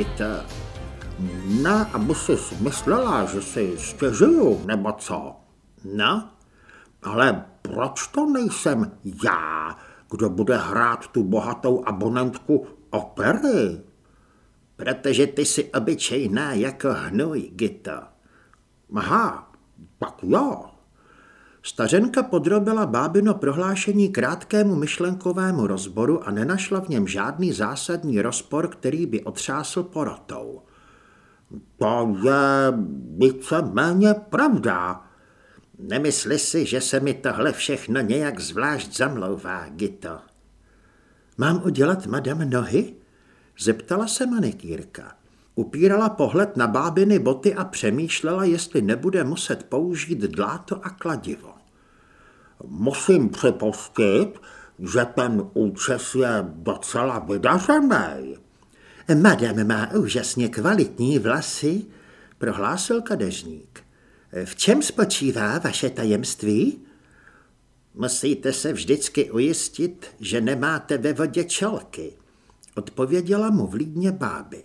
Gito. Ne, aby si myslela, že si stěžuju, nebo co? No, Ale proč to nejsem já, kdo bude hrát tu bohatou abonentku opery? protože ty jsi obyčejná jako hnůj, Gito. Aha, tak jo. Stařenka podrobila bábino prohlášení krátkému myšlenkovému rozboru a nenašla v něm žádný zásadní rozpor, který by otřásl porotou. To je víceméně pravda. Nemysli si, že se mi tohle všechno nějak zvlášť zamlouvá, Gito. Mám udělat madam nohy? Zeptala se manikýrka. Upírala pohled na bábiny boty a přemýšlela, jestli nebude muset použít dláto a kladivo. Musím připustit, že ten účes je docela vydařený. Madam má úžasně kvalitní vlasy, prohlásil kadeřník. V čem spočívá vaše tajemství? Musíte se vždycky ujistit, že nemáte ve vodě čelky, odpověděla mu vlídně báby.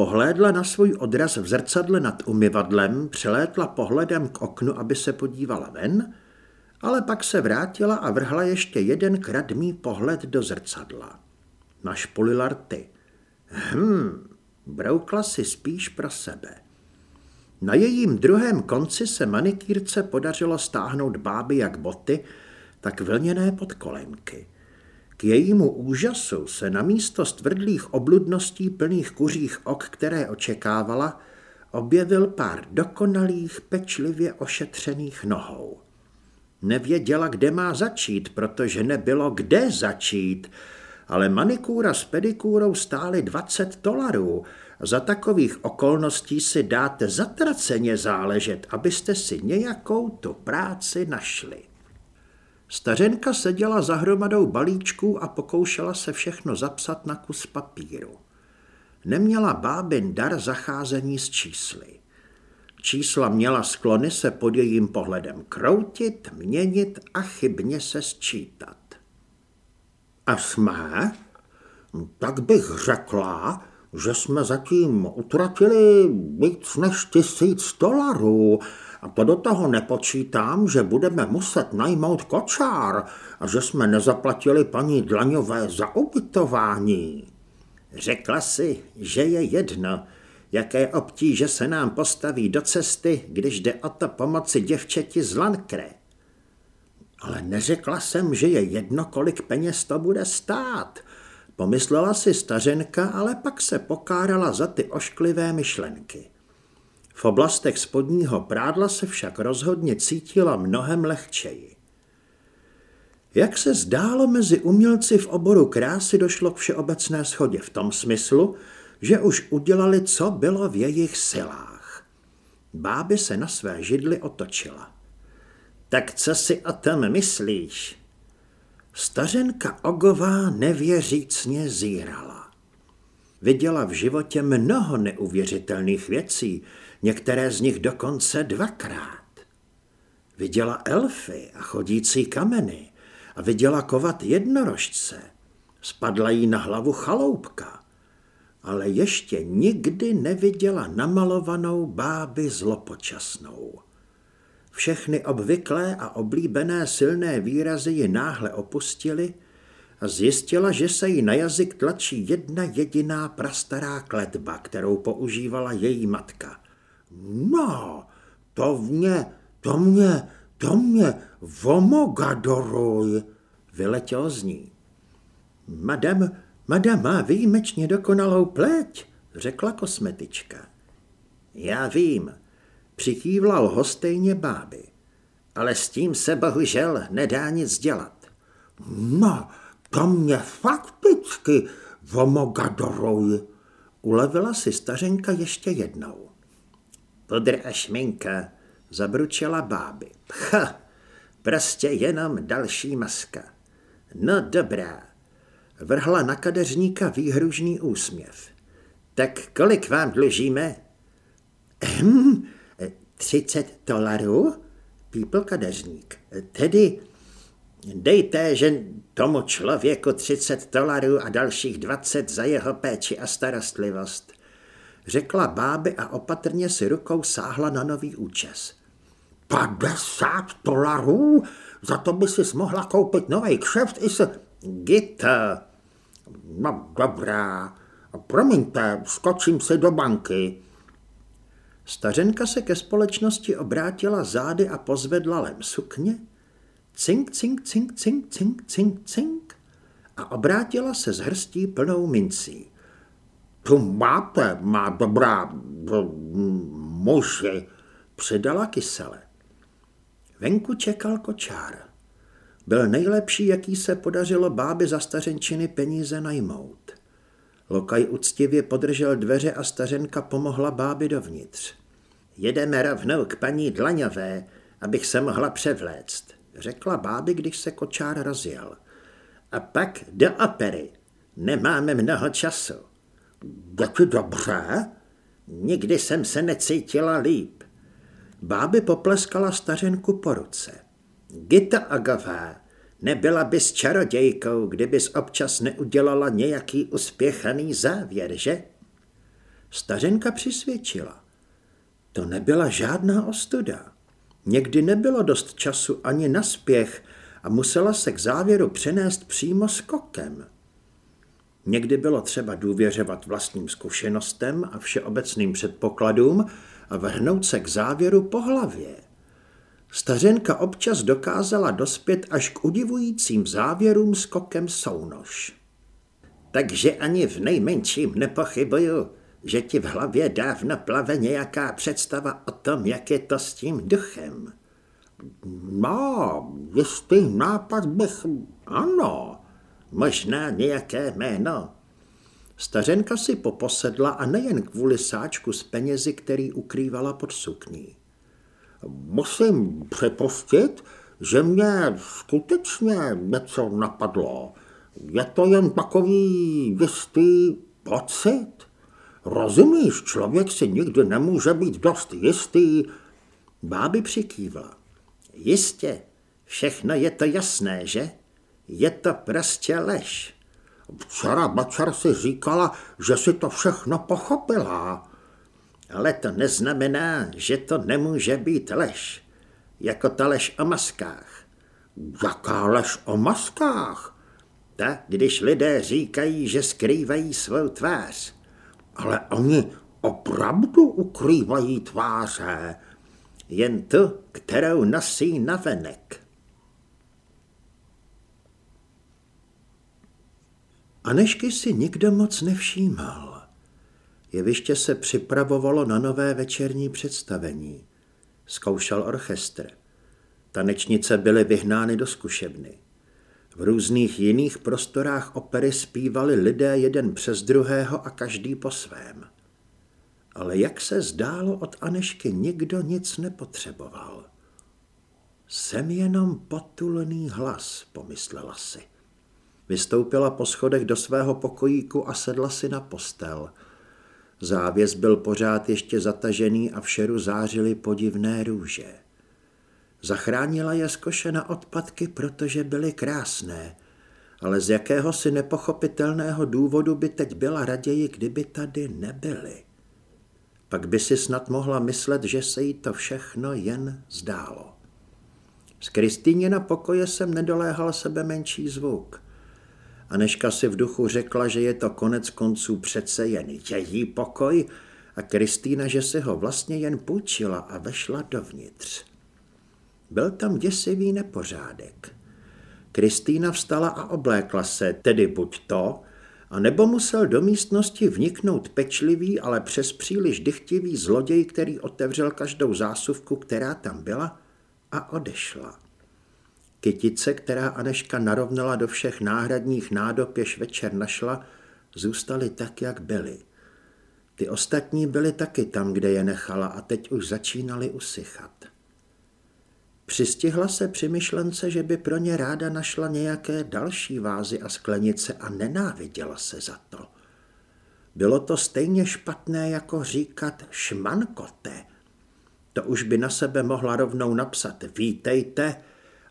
Pohlédla na svůj odraz v zrcadle nad umyvadlem, přelétla pohledem k oknu, aby se podívala ven, ale pak se vrátila a vrhla ještě jeden kradmý pohled do zrcadla. Našpolila rty. Hm, broukla si spíš pro sebe. Na jejím druhém konci se manikýrce podařilo stáhnout báby jak boty, tak vlněné podkolenky. K jejímu úžasu se na místo stvrdlých obludností plných kuřích ok, které očekávala, objevil pár dokonalých, pečlivě ošetřených nohou. Nevěděla, kde má začít, protože nebylo kde začít, ale manikúra s pedikúrou stály 20 dolarů. Za takových okolností si dáte zatraceně záležet, abyste si nějakou tu práci našli. Stařenka seděla za hromadou balíčků a pokoušela se všechno zapsat na kus papíru. Neměla bábin dar zacházení s čísly. Čísla měla sklony se pod jejím pohledem kroutit, měnit a chybně se sčítat. A jsme? Tak bych řekla, že jsme zatím utratili víc než tisíc dolarů a to do toho nepočítám, že budeme muset najmout kočár a že jsme nezaplatili paní Dlaňové za ubytování. Řekla si, že je jedno, jaké obtíže se nám postaví do cesty, když jde o to pomoci děvčeti z Lankre. Ale neřekla jsem, že je jedno, kolik peněz to bude stát. Pomyslela si stařenka, ale pak se pokárala za ty ošklivé myšlenky. V oblastech spodního prádla se však rozhodně cítila mnohem lehčeji. Jak se zdálo, mezi umělci v oboru krásy došlo k všeobecné schodě v tom smyslu, že už udělali, co bylo v jejich silách. Báby se na své židli otočila. Tak co si o tom myslíš? Stařenka Ogová nevěřícně zírala. Viděla v životě mnoho neuvěřitelných věcí, některé z nich dokonce dvakrát. Viděla elfy a chodící kameny a viděla kovat jednorožce. Spadla jí na hlavu chaloupka, ale ještě nikdy neviděla namalovanou báby zlopočasnou. Všechny obvyklé a oblíbené silné výrazy ji náhle opustily a zjistila, že se jí na jazyk tlačí jedna jediná prastará kletba, kterou používala její matka. No, to mě, to mě, to mě, vomogadoruj, vyletěl z ní. Madam, madam má výjimečně dokonalou pleť, řekla kosmetička. Já vím, Přikývla lhostejně báby. Ale s tím se bohužel nedá nic dělat. No, to mě fakticky vomogadoruj. Ulevila si stařenka ještě jednou. Pudr a šminka, zabručela báby. Ha, prostě jenom další maska. No dobrá. Vrhla na kadeřníka výhružný úsměv. Tak kolik vám dlužíme? Ehm, Třicet dolarů? Pípl kadeřník. Tedy Dejte, že tomu člověku 30 dolarů a dalších 20 za jeho péči a starostlivost. Řekla báby a opatrně si rukou sáhla na nový účes. 50 dolarů? Za to by si mohla koupit nový kšeft i se... Gita. No dobrá. Promiňte, skočím si do banky. Stařenka se ke společnosti obrátila zády a pozvedla lem sukně. Cink, cink, cink, cink, cink, cink, cink. A obrátila se s hrstí plnou mincí. Tu máte, má dobrá muži, přidala kysele. Venku čekal kočár. Byl nejlepší, jaký se podařilo báby za stařenčiny peníze najmout. Lokaj uctivě podržel dveře a stařenka pomohla báby dovnitř. Jedeme rovnou k paní Dlaňové, abych se mohla převléct, řekla báby, když se kočár rozjel. A pak do opery. Nemáme mnoho času. Je ti dobře? Nikdy jsem se necítila líp. Báby popleskala stařenku po ruce. Gita Agová, nebyla bys čarodějkou, kdybys občas neudělala nějaký uspěchaný závěr, že? Stařenka přisvědčila. To nebyla žádná ostuda. Někdy nebylo dost času ani na spěch a musela se k závěru přenést přímo skokem. Někdy bylo třeba důvěřovat vlastním zkušenostem a všeobecným předpokladům a vrhnout se k závěru po hlavě. Stařenka občas dokázala dospět až k udivujícím závěrům skokem sounož. Takže ani v nejmenším nepochybuju, že ti v hlavě dávno plave nějaká představa o tom, jak je to s tím duchem. No, jistý nápad bych... Ano, možná nějaké jméno. Stařenka si poposedla a nejen kvůli sáčku s penězi, který ukrývala pod sukní. Musím připustit, že mě skutečně něco napadlo. Je to jen takový jistý pocit. Rozumíš, člověk si nikdy nemůže být dost jistý. Báby přikývla. Jistě, všechno je to jasné, že? Je to prostě lež. Včera Bačar si říkala, že si to všechno pochopila. Ale to neznamená, že to nemůže být lež. Jako ta lež o maskách. Jaká lež o maskách? Ta, když lidé říkají, že skrývají svou tvář. Ale oni opravdu ukrývají tváře. Jen tu, kterou nosí navenek. Anešky si nikdo moc nevšímal. Jeviště se připravovalo na nové večerní představení. Zkoušel orchestr. Tanečnice byly vyhnány do zkušebny. V různých jiných prostorách opery zpívali lidé jeden přes druhého a každý po svém. Ale jak se zdálo, od Anešky nikdo nic nepotřeboval. Jsem jenom potulný hlas, pomyslela si. Vystoupila po schodech do svého pokojíku a sedla si na postel. Závěs byl pořád ještě zatažený a v šeru zářily podivné růže. Zachránila je zkošena odpadky, protože byly krásné, ale z jakéhosi nepochopitelného důvodu by teď byla raději, kdyby tady nebyly. Pak by si snad mohla myslet, že se jí to všechno jen zdálo. Z Kristýně na pokoje jsem nedoléhal sebe menší zvuk. Aneška si v duchu řekla, že je to konec konců přece jen její pokoj a Kristýna, že si ho vlastně jen půjčila a vešla dovnitř. Byl tam děsivý nepořádek. Kristýna vstala a oblékla se, tedy buď to, a nebo musel do místnosti vniknout pečlivý, ale přes příliš dychtivý zloděj, který otevřel každou zásuvku, která tam byla, a odešla. Kytice, která Aneška narovnala do všech náhradních nádob, jež večer našla, zůstaly tak, jak byly. Ty ostatní byly taky tam, kde je nechala a teď už začínaly usychat. Přistihla se při myšlence, že by pro ně ráda našla nějaké další vázy a sklenice a nenáviděla se za to. Bylo to stejně špatné, jako říkat šmankote. To už by na sebe mohla rovnou napsat vítejte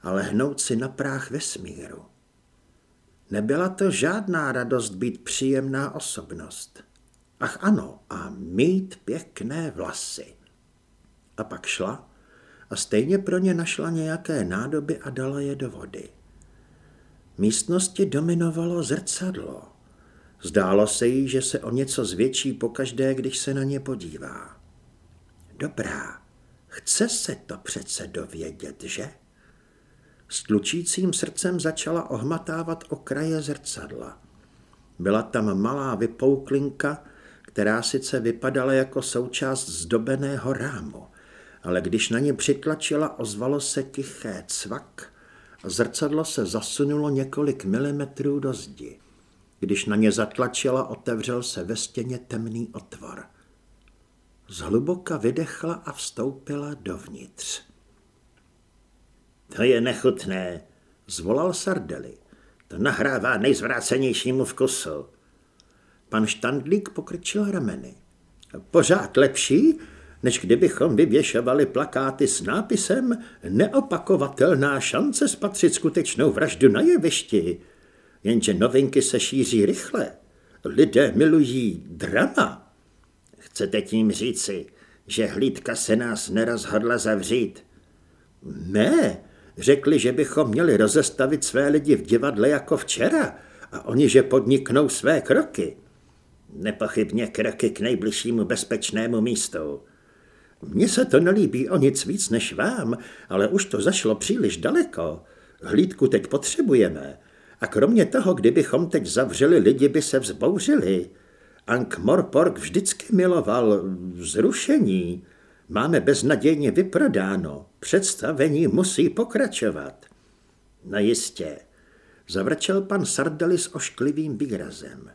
a lehnout si na práh vesmíru. Nebyla to žádná radost být příjemná osobnost. Ach ano, a mít pěkné vlasy. A pak šla a stejně pro ně našla nějaké nádoby a dala je do vody. Místnosti dominovalo zrcadlo. Zdálo se jí, že se o něco zvětší pokaždé, když se na ně podívá. Dobrá, chce se to přece dovědět, že? S tlučícím srdcem začala ohmatávat okraje zrcadla. Byla tam malá vypouklinka, která sice vypadala jako součást zdobeného rámu, ale když na ně přitlačila, ozvalo se tiché cvak a zrcadlo se zasunulo několik milimetrů do zdi. Když na ně zatlačila, otevřel se ve stěně temný otvor. Zhluboka vydechla a vstoupila dovnitř. To je nechutné, zvolal Sardeli. To nahrává nejzvrácenějšímu vkusu. Pan Štandlík pokrčil rameny. Pořád lepší, než kdybychom vyvěšovali plakáty s nápisem Neopakovatelná šance spatřit skutečnou vraždu na jevišti. Jenže novinky se šíří rychle. Lidé milují drama. Chcete tím říci, že hlídka se nás nerozhodla zavřít? Ne, řekli, že bychom měli rozestavit své lidi v divadle jako včera a oni, že podniknou své kroky. Nepochybně kroky k nejbližšímu bezpečnému místu. Mně se to nelíbí o nic víc než vám, ale už to zašlo příliš daleko. Hlídku teď potřebujeme. A kromě toho, kdybychom teď zavřeli, lidi by se vzbouřili. Ank Morpork vždycky miloval zrušení. Máme beznadějně vyprodáno. Představení musí pokračovat. No jistě, zavrčel pan Sardali s ošklivým výrazem.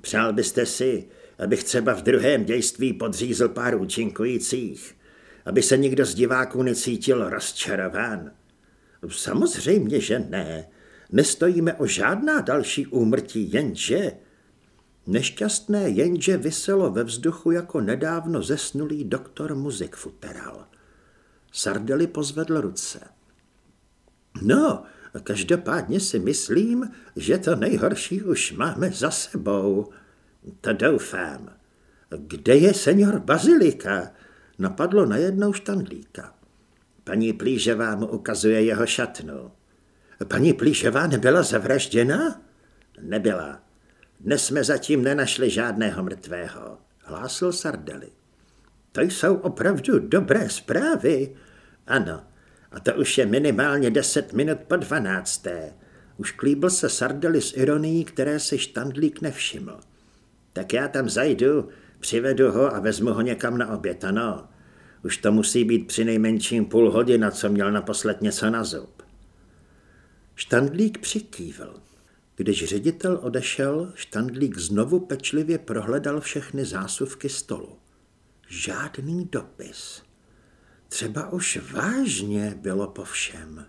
Přál byste si, abych třeba v druhém dějství podřízl pár účinkujících, aby se nikdo z diváků necítil rozčarován. Samozřejmě, že ne. Nestojíme o žádná další úmrtí, jenže... Nešťastné jenže vyselo ve vzduchu jako nedávno zesnulý doktor muzik futeral. Sardeli pozvedl ruce. No, každopádně si myslím, že to nejhorší už máme za sebou. To doufám. Kde je senior Bazilika? Napadlo najednou štandlíka. Paní Plíževá mu ukazuje jeho šatnu. Paní Plíževá nebyla zavražděna? Nebyla. Dnes jsme zatím nenašli žádného mrtvého, hlásil Sardeli. To jsou opravdu dobré zprávy. Ano, a to už je minimálně deset minut po dvanácté. Už klíbil se Sardeli s ironií, které si štandlík nevšiml. Tak já tam zajdu, přivedu ho a vezmu ho někam na oběd, ano. Už to musí být při nejmenším půl hodina, co měl naposled něco na zub. Štandlík přikývil. Když ředitel odešel, Štandlík znovu pečlivě prohledal všechny zásuvky stolu. Žádný dopis. Třeba už vážně bylo po všem.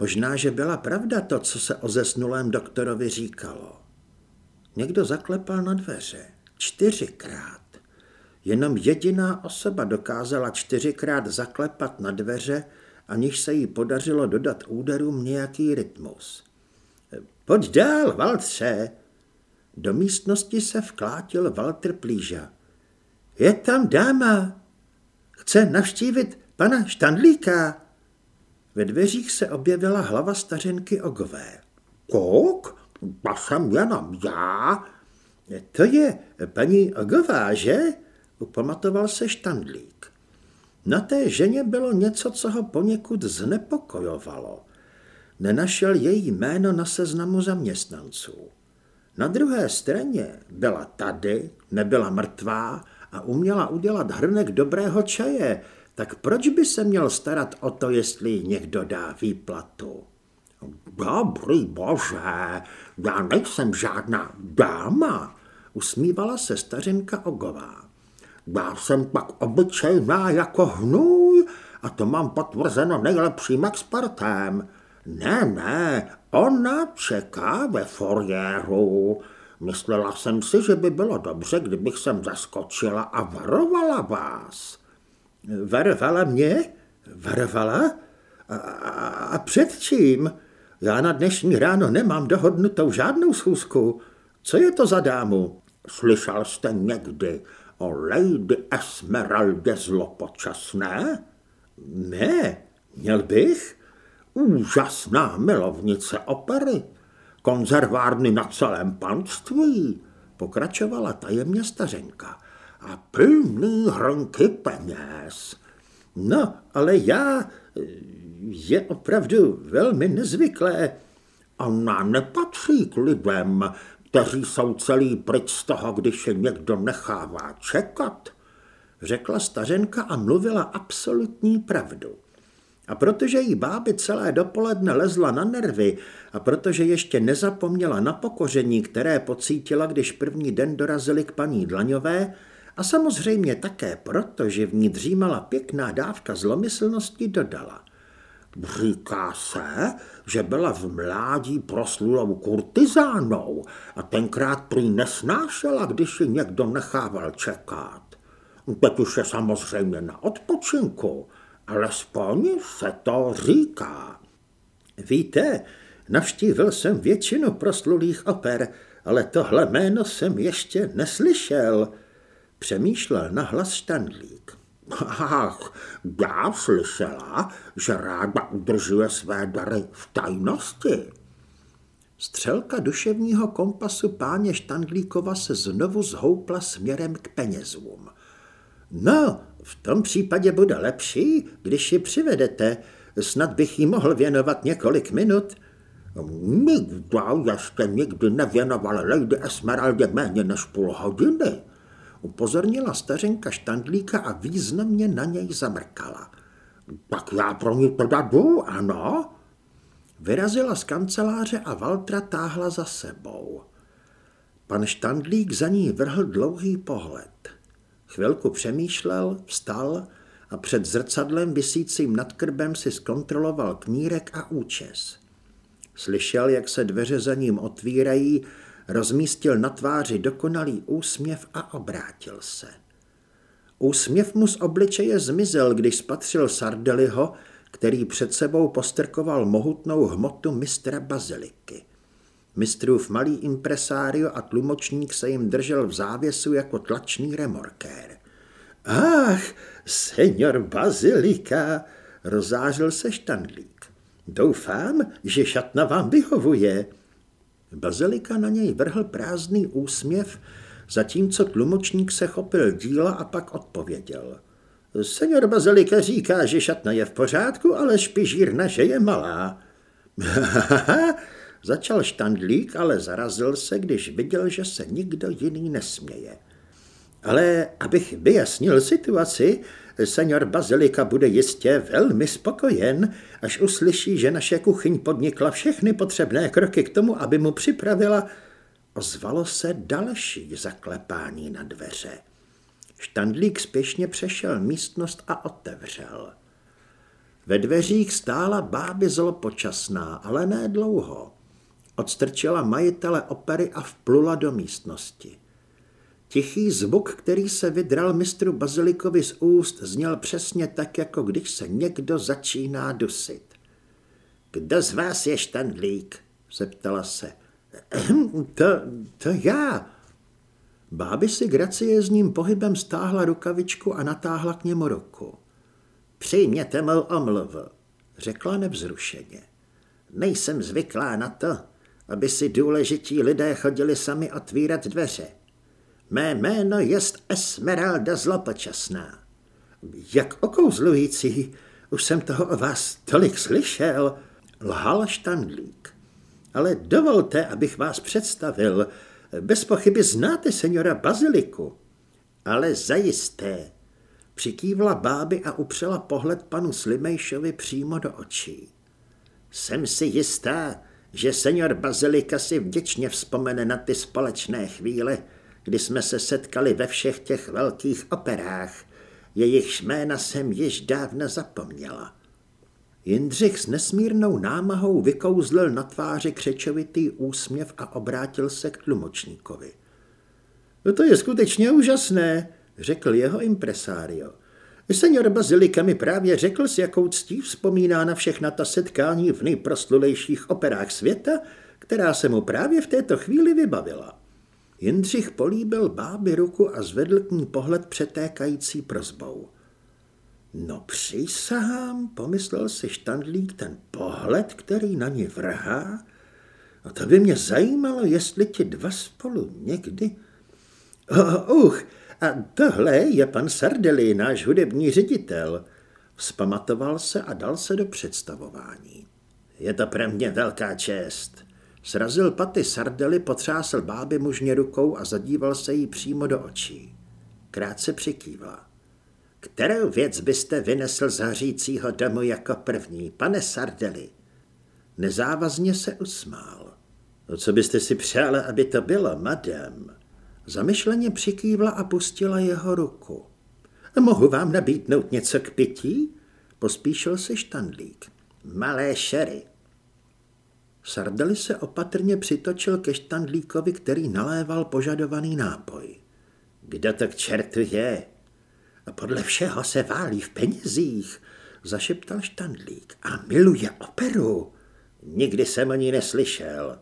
Možná, že byla pravda to, co se o zesnulém doktorovi říkalo. Někdo zaklepal na dveře. Čtyřikrát. Jenom jediná osoba dokázala čtyřikrát zaklepat na dveře, aniž se jí podařilo dodat úderům nějaký rytmus. Pojď dál, Valtře. Do místnosti se vklátil Walter Plíža. Je tam dáma. Chce navštívit pana Štandlíka. Ve dveřích se objevila hlava stařenky Ogové. Kok? To jsem jenom já. To je paní Ogová, že? Upamatoval se Štandlík. Na té ženě bylo něco, co ho poněkud znepokojovalo nenašel její jméno na seznamu zaměstnanců. Na druhé straně byla tady, nebyla mrtvá a uměla udělat hrnek dobrého čaje, tak proč by se měl starat o to, jestli někdo dá výplatu? Dobrý bože, já nejsem žádná dáma, usmívala se stařenka Ogová. Já jsem pak obyčejná jako hnůj a to mám potvrzeno nejlepším expertem. Ne, ne, ona čeká ve foriéru. Myslela jsem si, že by bylo dobře, kdybych sem zaskočila a varovala vás. Varovala mě? Varovala? A, a, a před čím? Já na dnešní ráno nemám dohodnutou žádnou schůzku. Co je to za dámu? Slyšel jste někdy o Lady Esmeralde zlopočasné? Ne, měl bych. Úžasná milovnice opery, konzervárny na celém panství, pokračovala tajemně stařenka. A plný hrnky peněz. No, ale já... Je opravdu velmi nezvyklé. Ona nepatří k lidem, kteří jsou celý pryč z toho, když je někdo nechává čekat, řekla stařenka a mluvila absolutní pravdu. A protože jí báby celé dopoledne lezla na nervy a protože ještě nezapomněla na pokoření, které pocítila, když první den dorazili k paní Dlaňové, a samozřejmě také proto, že v ní dřímala pěkná dávka zlomyslnosti, dodala. Říká se, že byla v mládí proslulou kurtizánou a tenkrát prý nesnášela, když ji někdo nechával čekat. Teď už je samozřejmě na odpočinku, alespoň se to říká. Víte, navštívil jsem většinu proslulých oper, ale tohle jméno jsem ještě neslyšel. Přemýšlel na hlas Štandlík. Ach, já slyšela, že ráda udržuje své dary v tajnosti. Střelka duševního kompasu páně Štandlíkova se znovu zhoupla směrem k penězům. No, v tom případě bude lepší, když ji přivedete. Snad bych jí mohl věnovat několik minut. Nikdo ještě nikdy nevěnoval Lady Esmeraldě méně než půl hodiny upozornila stařenka Štandlíka a významně na něj zamrkala. Tak já pro ní teda jdu, ano? Vyrazila z kanceláře a Valtra táhla za sebou. Pan Štandlík za ní vrhl dlouhý pohled. Chvilku přemýšlel, vstal a před zrcadlem visícím nad krbem si zkontroloval knírek a účes. Slyšel, jak se dveře za ním otvírají rozmístil na tváři dokonalý úsměv a obrátil se. Úsměv mu z obličeje zmizel, když spatřil Sardeliho, který před sebou postrkoval mohutnou hmotu mistra Baziliky. Mistrův malý impresário a tlumočník se jim držel v závěsu jako tlačný remorkér. Ach, senior Bazilika, rozářil se štandlík. Doufám, že šatna vám vyhovuje. Bazilika na něj vrhl prázdný úsměv, zatímco tlumočník se chopil díla a pak odpověděl. Senior Bazilika říká, že šatna je v pořádku, ale špižírna, že je malá. Začal štandlík, ale zarazil se, když viděl, že se nikdo jiný nesměje. Ale abych vyjasnil situaci, Senior Bazilika bude jistě velmi spokojen, až uslyší, že naše kuchyň podnikla všechny potřebné kroky k tomu, aby mu připravila. Ozvalo se další zaklepání na dveře. Štandlík spěšně přešel místnost a otevřel. Ve dveřích stála báby zlopočasná, ale ne dlouho. Odstrčila majitele opery a vplula do místnosti. Tichý zvuk, který se vydral mistru Bazilikovi z úst, zněl přesně tak, jako když se někdo začíná dusit. Kdo z vás je štandlík? zeptala se. To, to já. Báby si graciezním pohybem stáhla rukavičku a natáhla k němu ruku. Přijměte mou omluvu, řekla nevzrušeně. Nejsem zvyklá na to, aby si důležití lidé chodili sami otvírat dveře. Mé jméno jest Esmeralda Zlopočasná. Jak okouzlující, už jsem toho o vás tolik slyšel, lhal štandlík. Ale dovolte, abych vás představil. Bez pochyby znáte seniora Baziliku. Ale zajisté. Přikývla báby a upřela pohled panu Slimejšovi přímo do očí. Jsem si jistá, že senior Bazilika si vděčně vzpomene na ty společné chvíle, kdy jsme se setkali ve všech těch velkých operách. Jejich jména jsem již dávno zapomněla. Jindřich s nesmírnou námahou vykouzlil na tváři křečovitý úsměv a obrátil se k tlumočníkovi. No to je skutečně úžasné, řekl jeho impresário. Senior Bazilika mi právě řekl, s jakou ctí vzpomíná na všechna ta setkání v nejproslulejších operách světa, která se mu právě v této chvíli vybavila. Jindřich políbil báby ruku a zvedl k ní pohled přetékající prozbou. No přísahám, pomyslel si štandlík ten pohled, který na ní vrhá. A to by mě zajímalo, jestli ti dva spolu někdy... Uh, uh, a tohle je pan Sardeli, náš hudební ředitel. Vzpamatoval se a dal se do představování. Je to pro mě velká čest. Srazil paty Sardely, potřásl báby mužně rukou a zadíval se jí přímo do očí. Krátce přikývla. Kterou věc byste vynesl z hořícího domu jako první, pane Sardeli? Nezávazně se usmál. No, co byste si přála, aby to bylo, madam? Zamyšleně přikývla a pustila jeho ruku. Mohu vám nabídnout něco k pití? Pospíšil se štandlík. Malé šery. Sardeli se opatrně přitočil ke štandlíkovi, který naléval požadovaný nápoj. Kdo to k čertu je? A podle všeho se válí v penězích, zašeptal štandlík. A miluje operu. Nikdy jsem o ní neslyšel.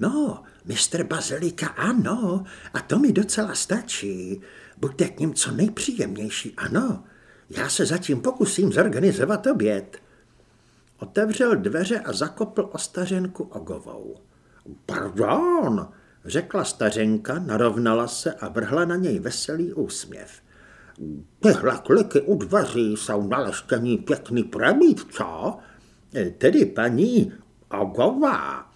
No, mistr Bazilika, ano, a to mi docela stačí. Buďte k ním co nejpříjemnější, ano. Já se zatím pokusím zorganizovat oběd. Otevřel dveře a zakopl o stařenku ogovou. Pardon, řekla stařenka, narovnala se a vrhla na něj veselý úsměv. Tyhle kliky u dveří jsou naleštění pěkný prebít, co? Tedy paní Ogová.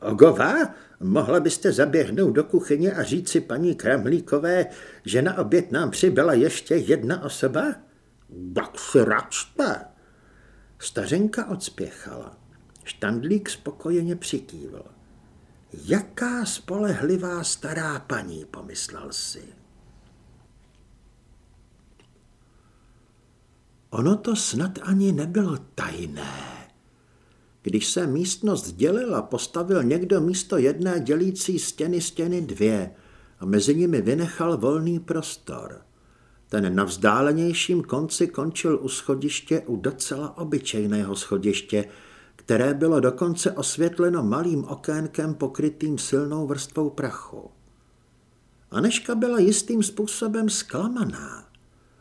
Ogová, mohla byste zaběhnout do kuchyně a říct si paní Kramlíkové, že na oběd nám přibyla ještě jedna osoba? Tak si račte. Stařenka odspěchala. Štandlík spokojeně přikývl. Jaká spolehlivá stará paní, pomyslel si. Ono to snad ani nebylo tajné. Když se místnost dělila, postavil někdo místo jedné dělící stěny stěny dvě a mezi nimi vynechal volný prostor. Ten na vzdálenějším konci končil u schodiště u docela obyčejného schodiště, které bylo dokonce osvětleno malým okénkem pokrytým silnou vrstvou prachu. Aneška byla jistým způsobem zklamaná.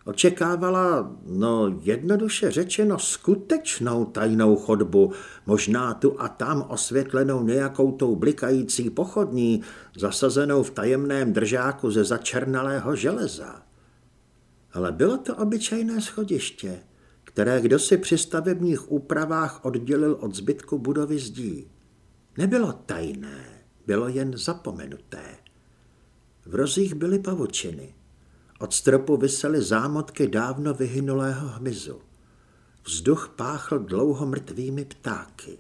Očekávala, no jednoduše řečeno, skutečnou tajnou chodbu, možná tu a tam osvětlenou nějakou tou blikající pochodní, zasazenou v tajemném držáku ze začernalého železa. Ale bylo to obyčejné schodiště, které kdo si při stavebních úpravách oddělil od zbytku budovy zdí. Nebylo tajné, bylo jen zapomenuté. V rozích byly pavučiny. Od stropu visely zámotky dávno vyhynulého hmyzu. Vzduch páchl dlouho mrtvými ptáky.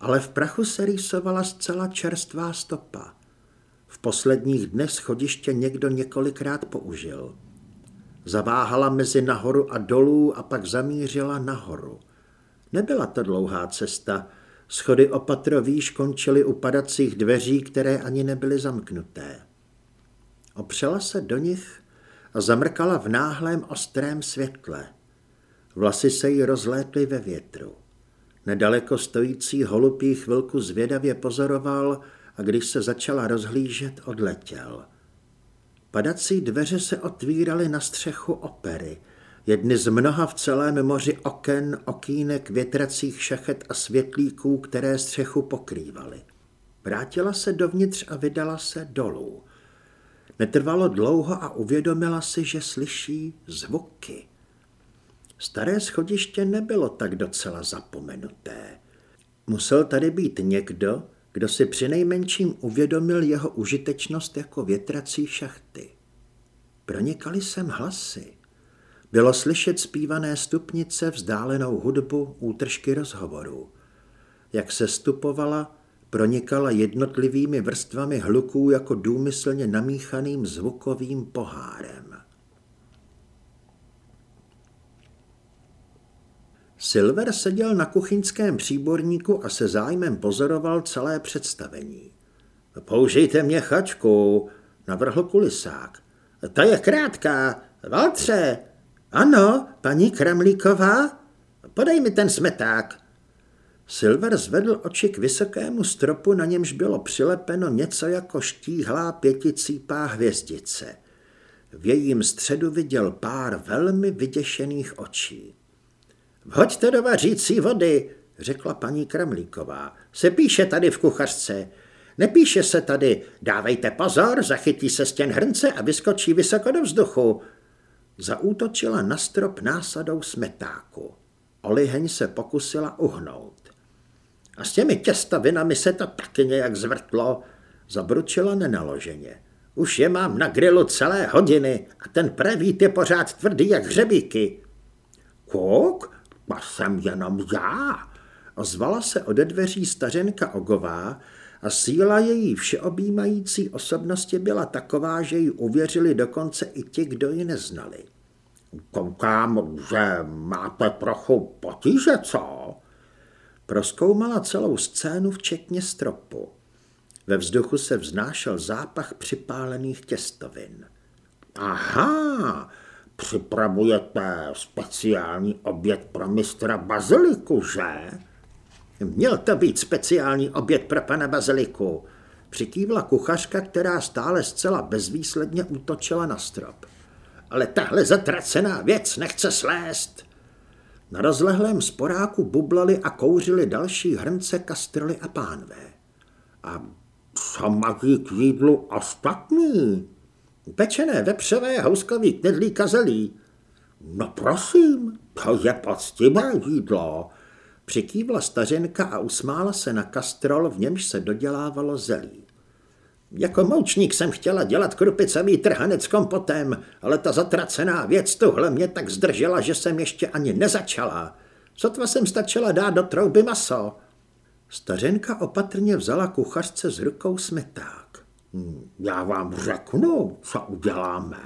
Ale v prachu se rýsovala zcela čerstvá stopa. V posledních dnech schodiště někdo několikrát použil. Zaváhala mezi nahoru a dolů a pak zamířila nahoru. Nebyla to dlouhá cesta. Schody opatro výš končily u padacích dveří, které ani nebyly zamknuté. Opřela se do nich a zamrkala v náhlém ostrém světle. Vlasy se jí rozlétly ve větru. Nedaleko stojící holub jí chvilku zvědavě pozoroval a když se začala rozhlížet, odletěl. Padací dveře se otvíraly na střechu opery, jedny z mnoha v celém moři oken, okýnek, větracích šachet a světlíků, které střechu pokrývaly. Vrátila se dovnitř a vydala se dolů. Netrvalo dlouho a uvědomila si, že slyší zvuky. Staré schodiště nebylo tak docela zapomenuté. Musel tady být někdo, kdo si přinejmenším uvědomil jeho užitečnost jako větrací šachty. Pronikaly sem hlasy. Bylo slyšet zpívané stupnice, vzdálenou hudbu, útržky rozhovorů. Jak se stupovala, pronikala jednotlivými vrstvami hluků jako důmyslně namíchaným zvukovým pohárem. Silver seděl na kuchyňském příborníku a se zájmem pozoroval celé představení. Použijte mě chačku, navrhl kulisák. Ta je krátká, Valtře, Ano, paní Kramlíková, podej mi ten smeták. Silver zvedl oči k vysokému stropu, na němž bylo přilepeno něco jako štíhlá pěticípá hvězdice. V jejím středu viděl pár velmi vyděšených očí. Vhoďte do vařící vody, řekla paní Kramlíková. Se píše tady v kuchařce. Nepíše se tady, dávejte pozor, zachytí se stěn hrnce a vyskočí vysoko do vzduchu. Zaútočila na strop násadou smetáku. Oliheň se pokusila uhnout. A s těmi těstovinami se to taky nějak zvrtlo, zabručila nenaloženě. Už je mám na grilu celé hodiny a ten prevít je pořád tvrdý jak hřebíky. Kuk, to jsem jenom já, ozvala se ode dveří stařenka Ogová a síla její všeobjímající osobnosti byla taková, že ji uvěřili dokonce i ti, kdo ji neznali. Koukám, že máte trochu potíže, co? Proskoumala celou scénu, včetně stropu. Ve vzduchu se vznášel zápach připálených těstovin. Aha, připravujete speciální oběd pro mistra Baziliku, že? Měl to být speciální oběd pro pana Baziliku, přikývla kuchařka, která stále zcela bezvýsledně útočila na strop. Ale tahle zatracená věc nechce slést. Na rozlehlém sporáku bublali a kouřili další hrnce, kastrly a pánve. A co mají k jídlu ostatní? Pečené vepřové houskový knedlí kazelí. No prosím, to je poctivé jídlo. Přikývla stařenka a usmála se na kastrol, v němž se dodělávalo zelí. Jako moučník jsem chtěla dělat krupicový trhanec s kompotem, ale ta zatracená věc tuhle mě tak zdržela, že jsem ještě ani nezačala. Sotva jsem stačila dát do trouby maso. Stařenka opatrně vzala kuchařce z rukou smeták. Hm, já vám řeknu, co uděláme.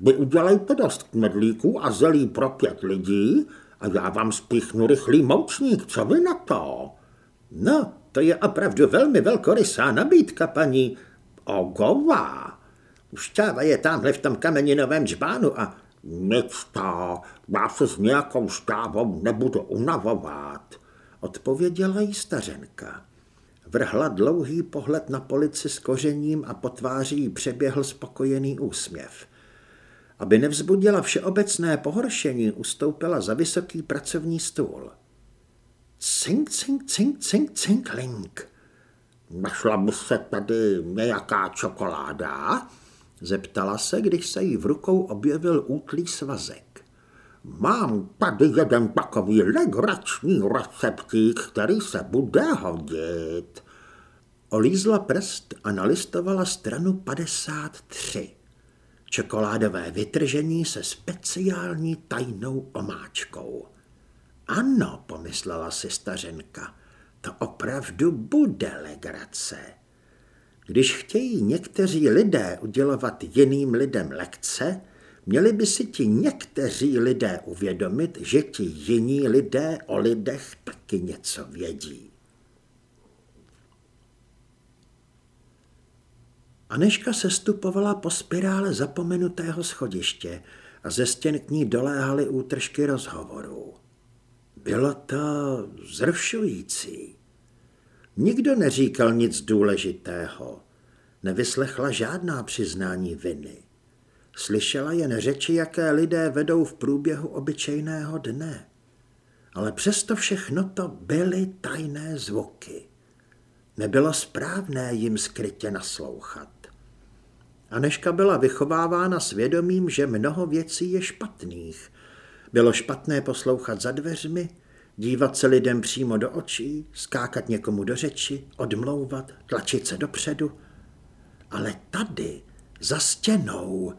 Vy udělejte dost knedlíků a zelí pro pět lidí a já vám spíchnu rychlý moučník, co vy na to? No, to je opravdu velmi velkorysá nabídka, paní Ogová. Šťáva je tamhle v tom kameninovém džbánu a nic to, já se s nějakou štávou nebudu unavovat, odpověděla jí stařenka. Vrhla dlouhý pohled na polici s kořením a po tváří jí přeběhl spokojený úsměv. Aby nevzbudila všeobecné pohoršení, ustoupila za vysoký pracovní stůl. Cink, cink, cink, cink, cink, link. Našla by se tady nějaká čokoláda? Zeptala se, když se jí v rukou objevil útlý svazek. Mám tady jeden takový legrační receptík, který se bude hodit. Olízla prst a nalistovala stranu 53. Čokoládové vytržení se speciální tajnou omáčkou. Ano, pomyslela si stařenka, to opravdu bude legrace. Když chtějí někteří lidé udělovat jiným lidem lekce, měli by si ti někteří lidé uvědomit, že ti jiní lidé o lidech taky něco vědí. Aneška sestupovala po spirále zapomenutého schodiště a ze stěn k ní doléhaly útržky rozhovorů. Bylo to zrušující. Nikdo neříkal nic důležitého. Nevyslechla žádná přiznání viny. Slyšela jen řeči, jaké lidé vedou v průběhu obyčejného dne. Ale přesto všechno to byly tajné zvuky. Nebylo správné jim skrytě naslouchat. Aneška byla vychovávána svědomím, že mnoho věcí je špatných. Bylo špatné poslouchat za dveřmi, dívat se lidem přímo do očí, skákat někomu do řeči, odmlouvat, tlačit se dopředu. Ale tady, za stěnou,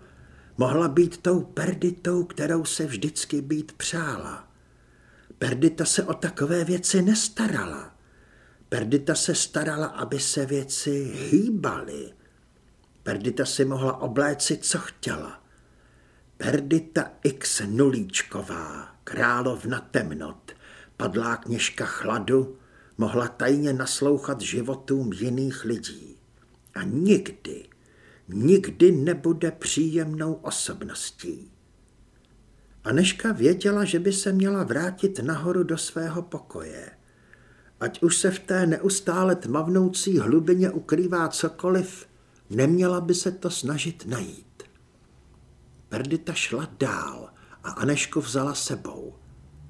mohla být tou perditou, kterou se vždycky být přála. Perdita se o takové věci nestarala. Perdita se starala, aby se věci hýbaly. Perdita si mohla oblécit, co chtěla. Perdita X Nulíčková, královna temnot, padlá kněžka chladu, mohla tajně naslouchat životům jiných lidí. A nikdy, nikdy nebude příjemnou osobností. Aneška věděla, že by se měla vrátit nahoru do svého pokoje. Ať už se v té neustále tmavnoucí hlubině ukrývá cokoliv, neměla by se to snažit najít. Perdita šla dál a Anešku vzala sebou.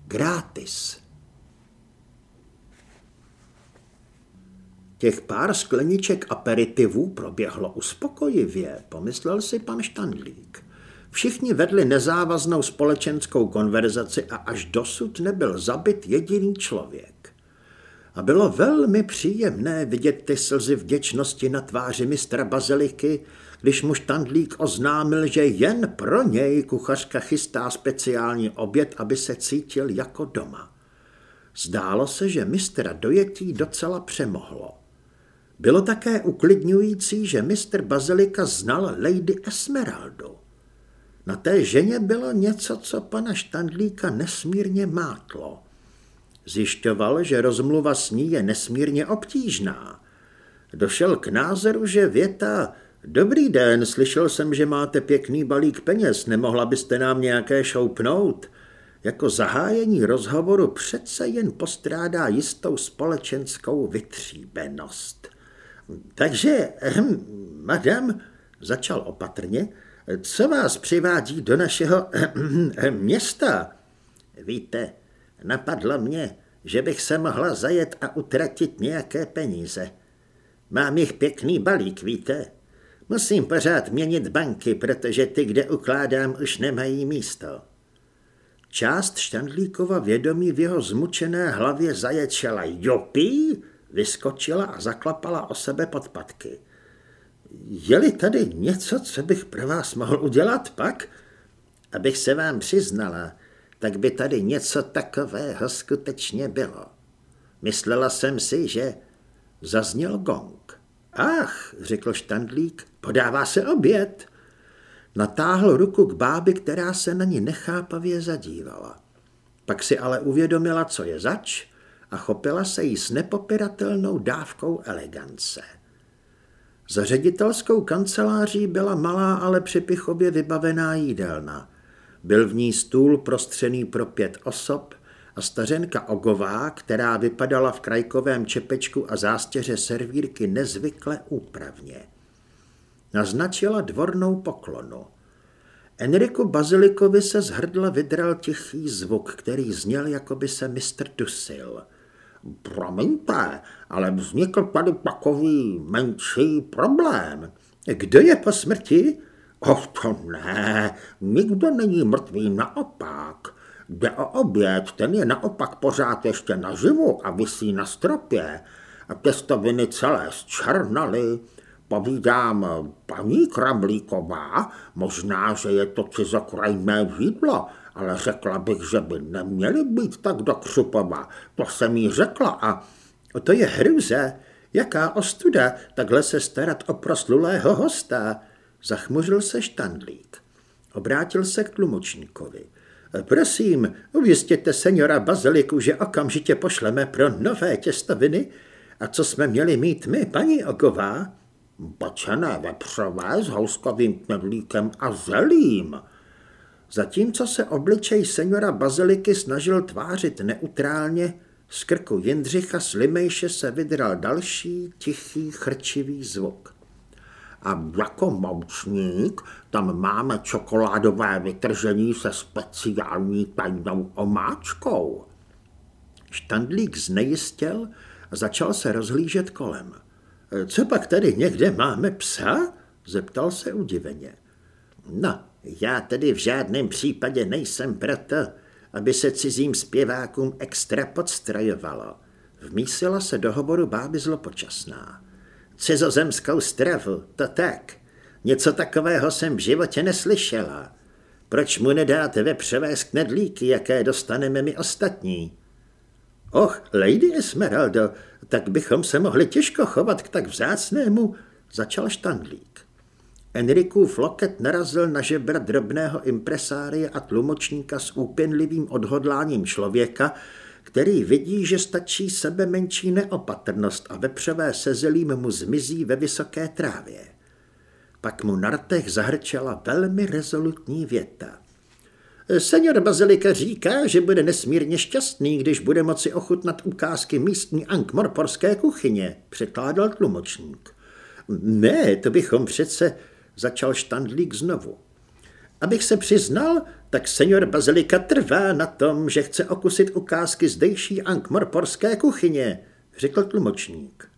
Gratis. Těch pár skleniček aperitivů proběhlo uspokojivě, pomyslel si pan Štandlík. Všichni vedli nezávaznou společenskou konverzaci a až dosud nebyl zabit jediný člověk. A bylo velmi příjemné vidět ty slzy vděčnosti na tváři mistra Baziliky, když mu štandlík oznámil, že jen pro něj kuchařka chystá speciální oběd, aby se cítil jako doma. Zdálo se, že mistra dojetí docela přemohlo. Bylo také uklidňující, že mistr Bazilika znal Lady Esmeraldu. Na té ženě bylo něco, co pana Štandlíka nesmírně mátlo. Zjišťoval, že rozmluva s ní je nesmírně obtížná. Došel k názoru, že věta Dobrý den, slyšel jsem, že máte pěkný balík peněz, nemohla byste nám nějaké šoupnout? Jako zahájení rozhovoru přece jen postrádá jistou společenskou vytříbenost. Takže, ehm, madam, začal opatrně, co vás přivádí do našeho ehm, města? Víte, napadlo mě, že bych se mohla zajet a utratit nějaké peníze. Mám jich pěkný balík, víte? Musím pořád měnit banky, protože ty, kde ukládám, už nemají místo. Část Štandlíkova vědomí v jeho zmučené hlavě zaječela jopí, vyskočila a zaklapala o sebe podpatky. Je-li tady něco, co bych pro vás mohl udělat pak? Abych se vám přiznala, tak by tady něco takového skutečně bylo. Myslela jsem si, že zazněl gong. Ach, řekl štandlík, podává se oběd. Natáhl ruku k bábi, která se na ní nechápavě zadívala. Pak si ale uvědomila, co je zač a chopila se jí s nepopiratelnou dávkou elegance. Za ředitelskou kanceláří byla malá, ale přepichově vybavená jídelna. Byl v ní stůl prostřený pro pět osob a stařenka Ogová, která vypadala v krajkovém čepečku a zástěře servírky nezvykle úpravně. Naznačila dvornou poklonu. Enriku Bazilikovi se z hrdla vydral tichý zvuk, který zněl, jako by se mistr dusil – Promiňte, ale vznikl tady takový menší problém. Kdo je po smrti? Oh, to ne, nikdo není mrtvý, naopak. Jde o oběd, ten je naopak pořád ještě naživu a visí na stropě. A těstoviny celé zčernaly. Povídám, paní Kramlíková, možná, že je to cizokrajné jídlo, ale řekla bych, že by neměly být tak do křupova. To jsem jí řekla a to je hruze. Jaká ostuda, takhle se starat o proslulého hosta. Zachmužil se štandlík. Obrátil se k tlumočníkovi. Prosím, uvěstěte seniora Baziliku, že okamžitě pošleme pro nové těstoviny. A co jsme měli mít my, paní Ogová? Pečené vepřové s houskovým knedlíkem a zelím, Zatímco se obličej seniora Baziliky snažil tvářit neutrálně, z krku Jindřicha Slimejše se vydral další tichý chrčivý zvuk. A jako moučník tam máme čokoládové vytržení se speciální tajnou omáčkou. Štandlík znejistěl a začal se rozhlížet kolem. Co pak tady někde máme psa? Zeptal se udiveně. No, já tedy v žádném případě nejsem proto, aby se cizím zpěvákům extra podstrojovalo. Vmísila se do hovoru báby zlopočasná. Cizozemskou stravu, to tak. Něco takového jsem v životě neslyšela. Proč mu nedáte vepřové sknedlíky, jaké dostaneme my ostatní? Och, Lady Esmeraldo, tak bychom se mohli těžko chovat k tak vzácnému, začal štandlík. Enrikův loket narazil na žebra drobného impresária a tlumočníka s úpěnlivým odhodláním člověka, který vidí, že stačí sebe menší neopatrnost a vepřové sezelím mu zmizí ve vysoké trávě. Pak mu na rtech zahrčela velmi rezolutní věta. Senior Bazilika říká, že bude nesmírně šťastný, když bude moci ochutnat ukázky místní ankmorporské kuchyně, překládal tlumočník. Ne, to bychom přece, začal Štandlík znovu. Abych se přiznal, tak senior Bazilika trvá na tom, že chce okusit ukázky zdejší ankmorporské kuchyně, řekl tlumočník.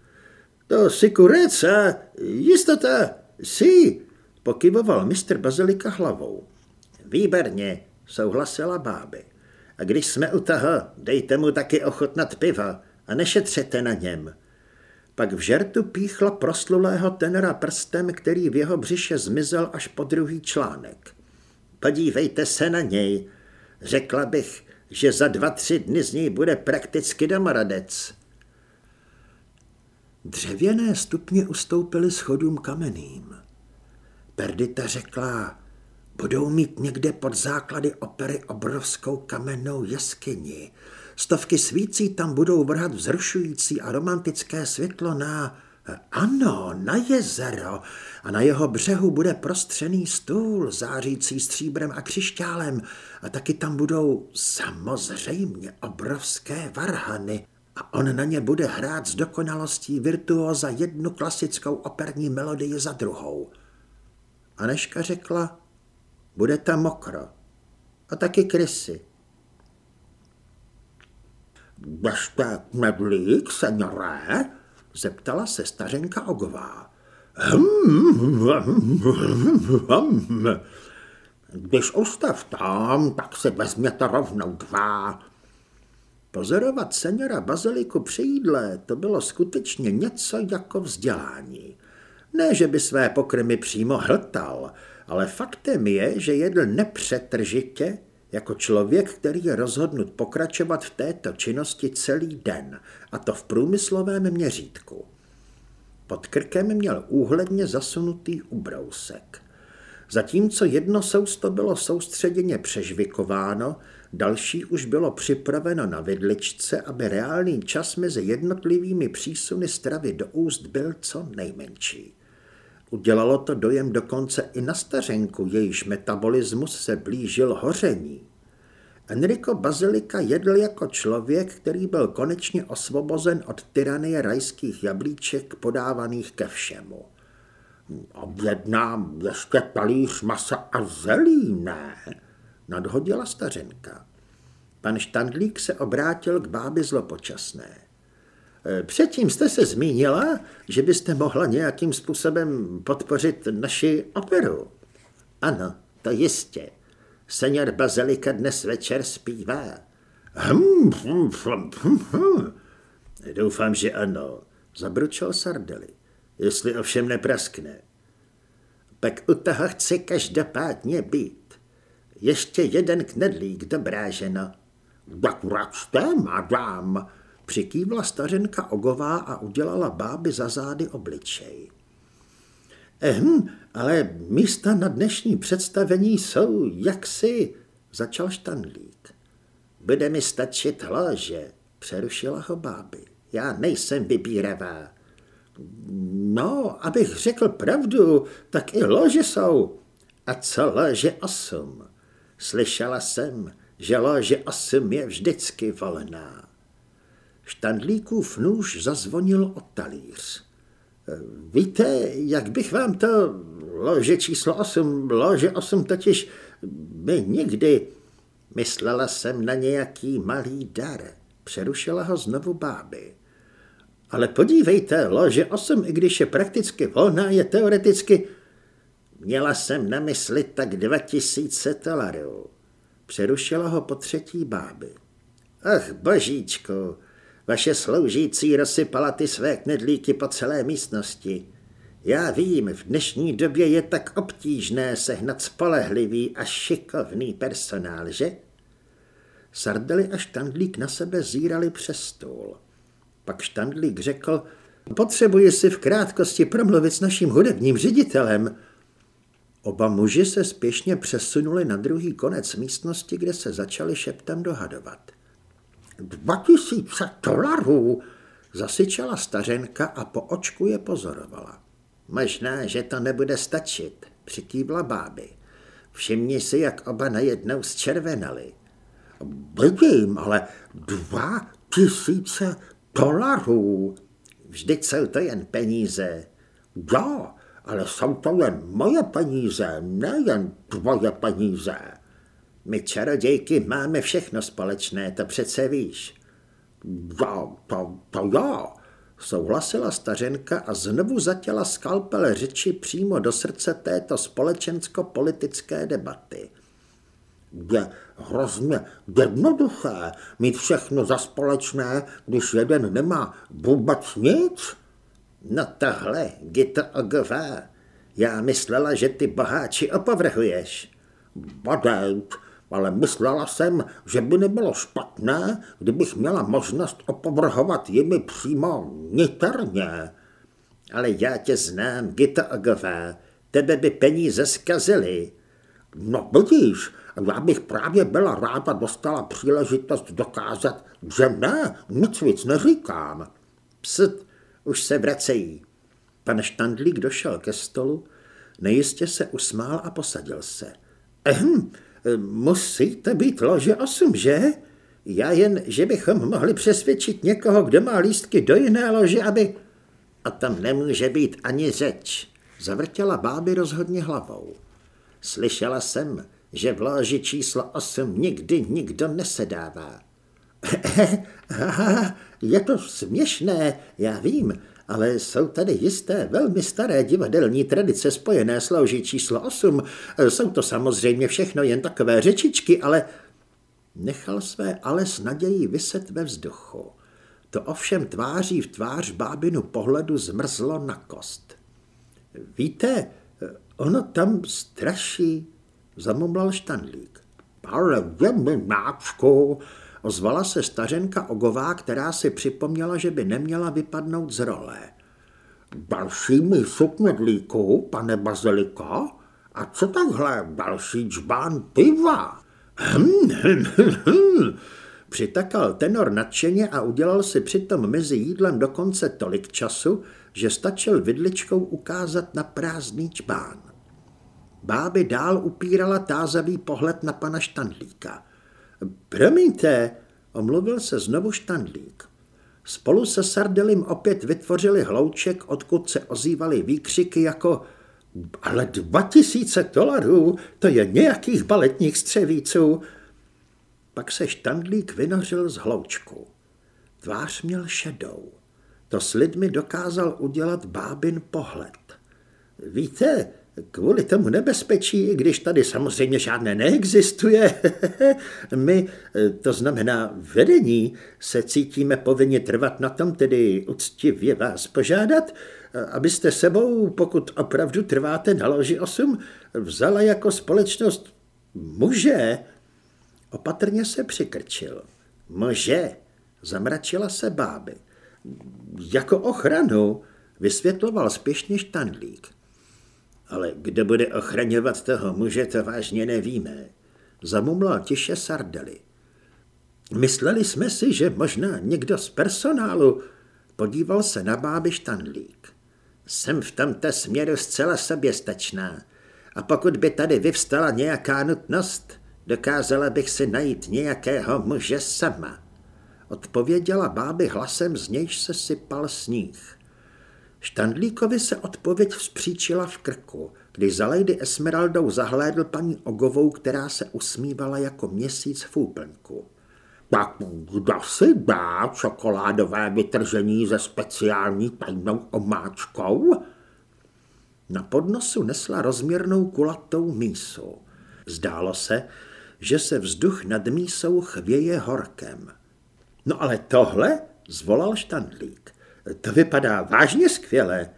To si kureca, jistota, si, pokyvoval mistr Bazilika hlavou. Výborně, souhlasila báby. A když jsme u toho, dejte mu taky ochotnat piva a nešetřete na něm. Pak v žertu píchla proslulého tenera prstem, který v jeho břiše zmizel až po druhý článek. Podívejte se na něj. Řekla bych, že za dva, tři dny z něj bude prakticky domorodec. Dřevěné stupně ustoupily schodům kamenným. Perdita řekla, budou mít někde pod základy opery obrovskou kamennou jeskyni. Stovky svící tam budou vrhat vzrušující a romantické světlo na... Ano, na jezero a na jeho břehu bude prostřený stůl, zářící stříbrem a křišťálem a taky tam budou samozřejmě obrovské varhany a on na ně bude hrát s dokonalostí virtuóza jednu klasickou operní melodii za druhou. Aneška řekla, bude tam mokro. A taky krysy. Běžte knedlík, senore? Zeptala se stařenka Ogová. Hm, Když ustav tam, tak si vezměte rovnou dva. Pozorovat seniora Baziliku při jídle, to bylo skutečně něco jako vzdělání. Ne, že by své pokrmy přímo hltal, ale faktem je, že jedl nepřetržitě, jako člověk, který je rozhodnut pokračovat v této činnosti celý den, a to v průmyslovém měřítku. Pod krkem měl úhledně zasunutý ubrousek. Zatímco jedno sousto bylo soustředěně přežvikováno, další už bylo připraveno na vidličce, aby reálný čas mezi jednotlivými přísuny stravy do úst byl co nejmenší. Udělalo to dojem dokonce i na stařenku, jejíž metabolismus se blížil hoření. Enrico Bazilika jedl jako člověk, který byl konečně osvobozen od tyranie rajských jablíček podávaných ke všemu. Objednám ještě talíř masa a zelí, ne? Nadhodila stařenka. Pan Štandlík se obrátil k bábě zlopočasné. Eh, předtím jste se zmínila, že byste mohla nějakým způsobem podpořit naši operu. Ano, to jistě. Senior Bazilika dnes večer zpívá. Hm, hm, hm, hm, hm. Doufám, že ano, zabručel Sardeli. Jestli ovšem nepraskne. Pak u toho chci každopádně být. Ještě jeden knedlík, dobrá žena. Akurát jste, madám, Přikývla stařenka Ogová a udělala báby za zády obličej. Ehm, ale místa na dnešní představení jsou jaksi, začal Štandlík. Bude mi stačit lože, přerušila ho báby. Já nejsem vybíravá. No, abych řekl pravdu, tak i lože jsou. A co lože osm? Slyšela jsem, že lože osm je vždycky volná. Štandlíkův nůž zazvonil o talíř. Víte, jak bych vám to, lože číslo 8, lože 8 totiž by nikdy, myslela jsem na nějaký malý dar, přerušila ho znovu báby. Ale podívejte, lože 8, i když je prakticky volná, je teoreticky... Měla jsem na mysli tak 2000 dolarů. Přerušila ho po třetí báby. Ach, božíčku, vaše sloužící rozsypala ty své knedlíky po celé místnosti. Já vím, v dnešní době je tak obtížné sehnat spolehlivý a šikovný personál, že? Sardely a Štandlík na sebe zírali přes stůl. Pak Štandlík řekl, potřebuji si v krátkosti promluvit s naším hudebním ředitelem. Oba muži se spěšně přesunuli na druhý konec místnosti, kde se začali šeptem dohadovat. Dva tisíce dolarů, zasyčela stařenka a po očku je pozorovala. Možná, že to nebude stačit, přikývla báby. Všimni si, jak oba najednou zčervenali. Vidím, ale dva tisíce dolarů. Vždyť jsou to jen peníze. Jo, ale jsou to jen moje peníze, nejen tvoje peníze. My čarodějky máme všechno společné, to přece víš. Jo, to, to jo, souhlasila stařenka a znovu zatěla skalpel řeči přímo do srdce této společensko-politické debaty. Je hrozně jednoduché mít všechno za společné, když jeden nemá vůbec nic. No tohle, Gita Ogová, já myslela, že ty boháči opovrhuješ. Badejt, ale myslela jsem, že by nebylo špatné, kdybych měla možnost opovrhovat jimi přímo niterně. Ale já tě znám, Gita Ogová, tebe by peníze zkazily. No vidíš, já bych právě byla ráda dostala příležitost dokázat, že ne, nic víc neříkám. Pst, už se vracejí. Pan Štandlík došel ke stolu, nejistě se usmál a posadil se. Ehm, musíte být lože osm, že? Já jen, že bychom mohli přesvědčit někoho, kdo má lístky do jiné lože, aby... A tam nemůže být ani řeč. Zavrtěla báby rozhodně hlavou. Slyšela jsem, že v loži číslo osm nikdy nikdo nesedává. je to směšné, já vím, ale jsou tady jisté velmi staré divadelní tradice spojené s loží číslo 8. Jsou to samozřejmě všechno jen takové řečičky, ale... Nechal své ale s nadějí vyset ve vzduchu. To ovšem tváří v tvář bábinu pohledu zmrzlo na kost. Víte, ono tam straší, zamumlal Štandlík. Ale jemináčku, Ozvala se stařenka Ogová, která si připomněla, že by neměla vypadnout z role. Další mísu knedlíků, pane Baziliko? A co takhle další čbán piva? Hm, hm, hm, hm. Přitakal tenor nadšeně a udělal si přitom mezi jídlem dokonce tolik času, že stačil vidličkou ukázat na prázdný čbán. Báby dál upírala tázavý pohled na pana Štandlíka. Promiňte, omluvil se znovu Štandlík. Spolu se Sardelim opět vytvořili hlouček, odkud se ozývaly výkřiky jako ale dva tisíce dolarů, to je nějakých baletních střevíců. Pak se Štandlík vynořil z hloučku. Tvář měl šedou. To s lidmi dokázal udělat bábin pohled. Víte, Kvůli tomu nebezpečí, když tady samozřejmě žádné neexistuje, my, to znamená vedení, se cítíme povinni trvat na tom, tedy uctivě vás požádat, abyste sebou, pokud opravdu trváte na loži 8, vzala jako společnost muže. Opatrně se přikrčil. Muže, zamračila se báby. Jako ochranu, vysvětloval spěšně štandlík. Ale kdo bude ochraňovat toho muže, to vážně nevíme. Zamumlal tiše Sardely. Mysleli jsme si, že možná někdo z personálu podíval se na báby Štandlík. Jsem v tomto směru zcela soběstačná a pokud by tady vyvstala nějaká nutnost, dokázala bych si najít nějakého muže sama. Odpověděla báby hlasem, z nějž se sypal sníh. Štandlíkovi se odpověď vzpříčila v krku, když za Lady Esmeraldou zahlédl paní Ogovou, která se usmívala jako měsíc v úplňku. Tak kdo si dá čokoládové vytržení ze speciální tajnou omáčkou? Na podnosu nesla rozměrnou kulatou mísu. Zdálo se, že se vzduch nad mísou chvěje horkem. No ale tohle, zvolal štandlík. To vypadá vážně skvěle.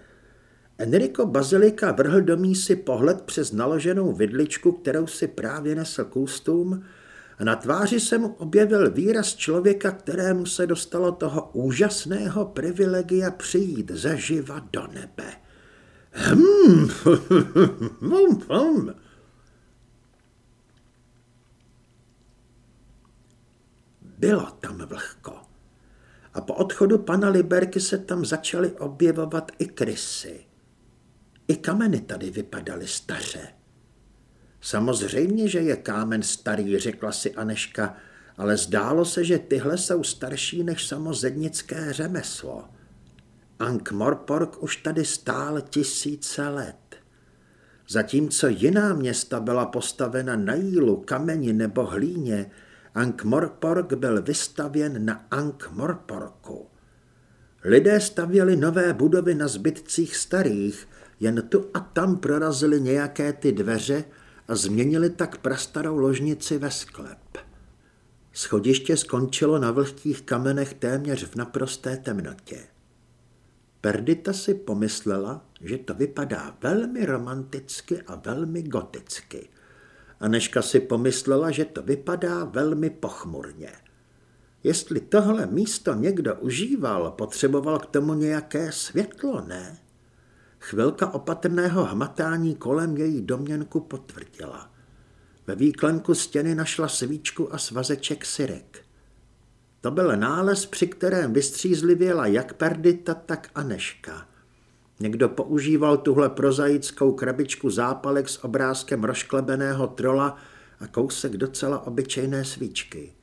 Enrico Bazilika vrhl do mísy pohled přes naloženou vidličku, kterou si právě nesl kůstům a na tváři se mu objevil výraz člověka, kterému se dostalo toho úžasného privilegia přijít zaživa do nebe. Hmm, hm, hm. Bylo tam vlhko a po odchodu pana Liberky se tam začaly objevovat i krysy. I kameny tady vypadaly staře. Samozřejmě, že je kámen starý, řekla si Aneška, ale zdálo se, že tyhle jsou starší než samozednické řemeslo. Ankh Morpork už tady stál tisíce let. Zatímco jiná města byla postavena na jílu, kameni nebo hlíně, Ankh Morpork byl vystavěn na Ankh Morporku. Lidé stavěli nové budovy na zbytcích starých, jen tu a tam prorazili nějaké ty dveře a změnili tak prastarou ložnici ve sklep. Schodiště skončilo na vlhkých kamenech téměř v naprosté temnotě. Perdita si pomyslela, že to vypadá velmi romanticky a velmi goticky. Aneška si pomyslela, že to vypadá velmi pochmurně. Jestli tohle místo někdo užíval, potřeboval k tomu nějaké světlo, ne? Chvilka opatrného hmatání kolem její domněnku potvrdila. Ve výklenku stěny našla svíčku a svazeček syrek. To byl nález, při kterém vystřízlivěla jak Perdita, tak Aneška. Někdo používal tuhle prozaickou krabičku zápalek s obrázkem rošklebeného trola a kousek docela obyčejné svíčky.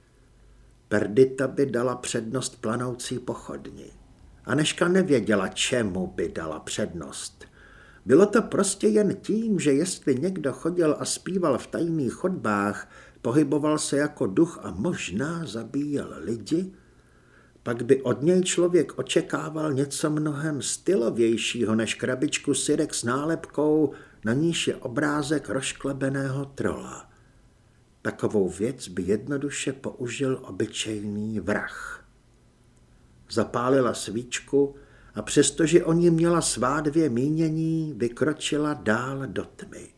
Perdita by dala přednost planoucí pochodni. Aneška nevěděla, čemu by dala přednost. Bylo to prostě jen tím, že jestli někdo chodil a zpíval v tajných chodbách, pohyboval se jako duch a možná zabíjel lidi, pak by od něj člověk očekával něco mnohem stylovějšího než krabičku syrek s nálepkou, na níž je obrázek rošklebeného trola. Takovou věc by jednoduše použil obyčejný vrah. Zapálila svíčku a přestože o ní měla svá dvě mínění, vykročila dál do tmy.